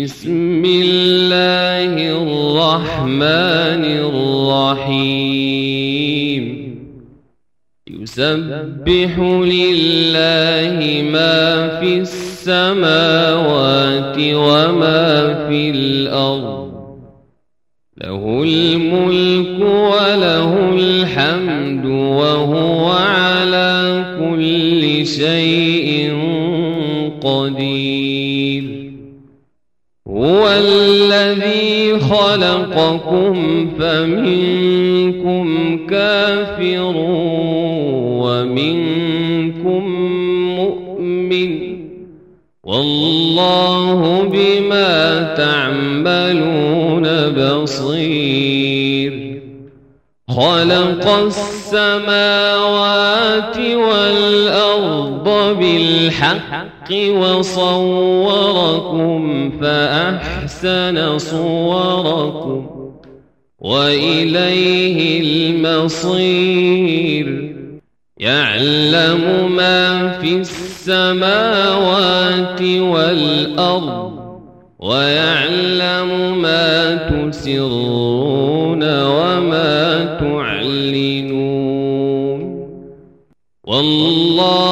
بسم الله الرحمن الرحيم. يسبح لله ما في السماوات وما في الأرض. له الملك وله الحمد. هو الذي خلقكم فمنكم كافر ومنكم مؤمن. والله بما تعملون بصير. خلق السماوات والأرض بالحق. وصوركم فأحسن صوركم وإليه المصير. يعلم ما في السماوات والأرض ويعلم ما تسرون وما تعلنون. والله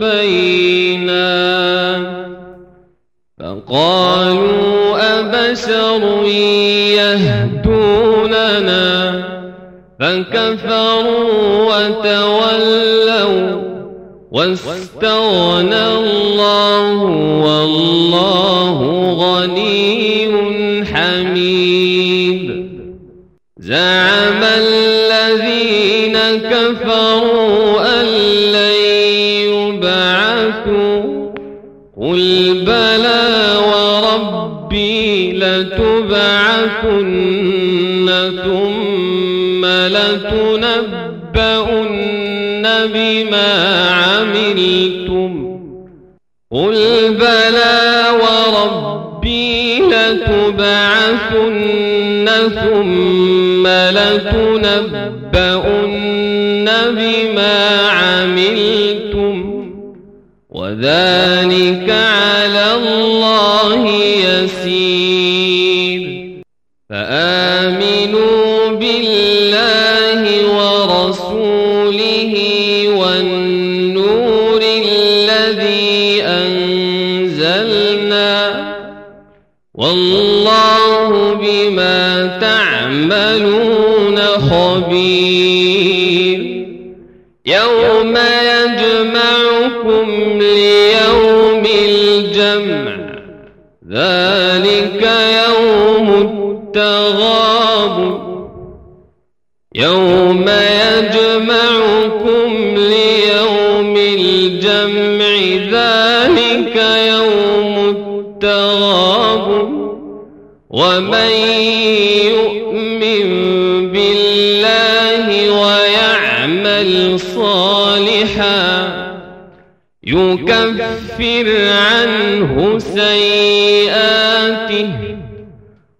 بالبينات فقالوا أبشر يهدوننا. فكفروا وتولوا واستغنى الله والله غني حميد. قل بلى وربي لتبعثن ثم لتنبؤن بما عملتم قل بلى وربي لتبعثن ثم لتنبؤن بما عملتم وذلك على الله يسير. فآمنوا بالله ورسوله والنور الذي أنزلنا والله بما تعملون خبير. يوم يجمعكم ليوم الجمع. ذلك يوم التغاب. يوم يجمعكم ليوم الجمع. ذلك يوم التغاب. ومن يكفر عنه سيئاته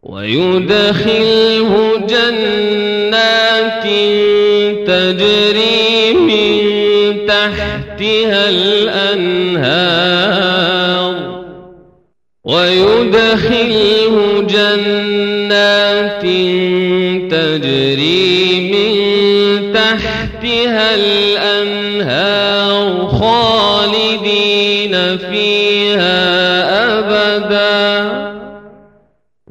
ويدخله جنات تجري من تحتها الأنهار ويدخله جنات تجري من تحتها الأنهار فيها أبدا.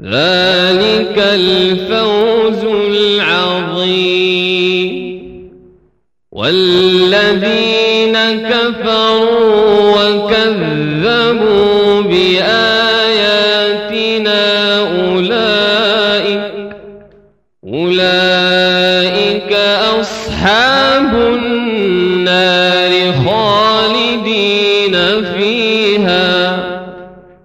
ذلك الفوز العظيم. والذين كفروا وكذبوا بآياتنا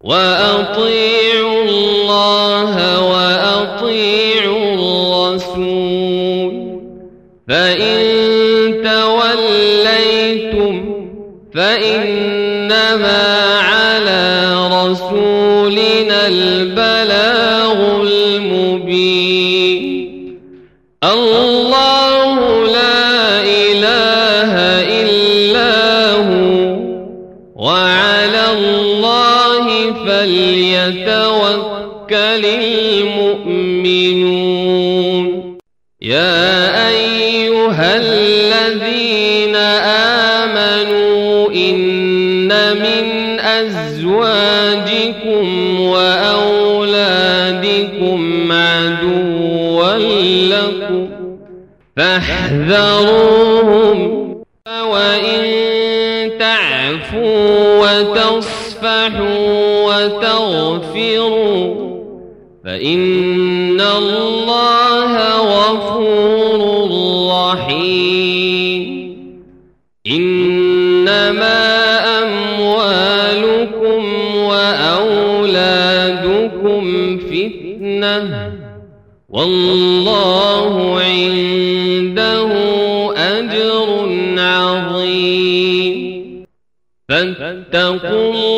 وأطيعوا الله وأطيعوا الرسول. فإن توليتم فإنما على رسولنا فليتوكل المؤمنون. يا أيها الذين آمنوا إن من أزواجكم وأولادكم عدوا لكم فاحذروهم وإن وتصفحوا وتغفروا فإن الله غفور رحيم. إنما أموالكم وأولادكم فتنة والله عنده أجر عظيم. فاتقوا الله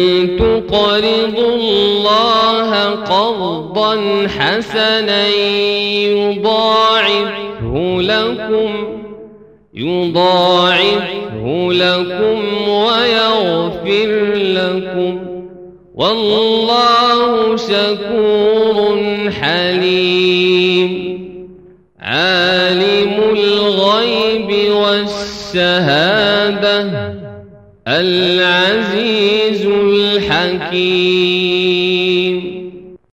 تقرضوا الله قرضا حسنا يضاعفه لكم يضاعفه لكم ويغفر لكم. والله شكور حليم. عالم الغيب والشهادة. العزيز الحكيم.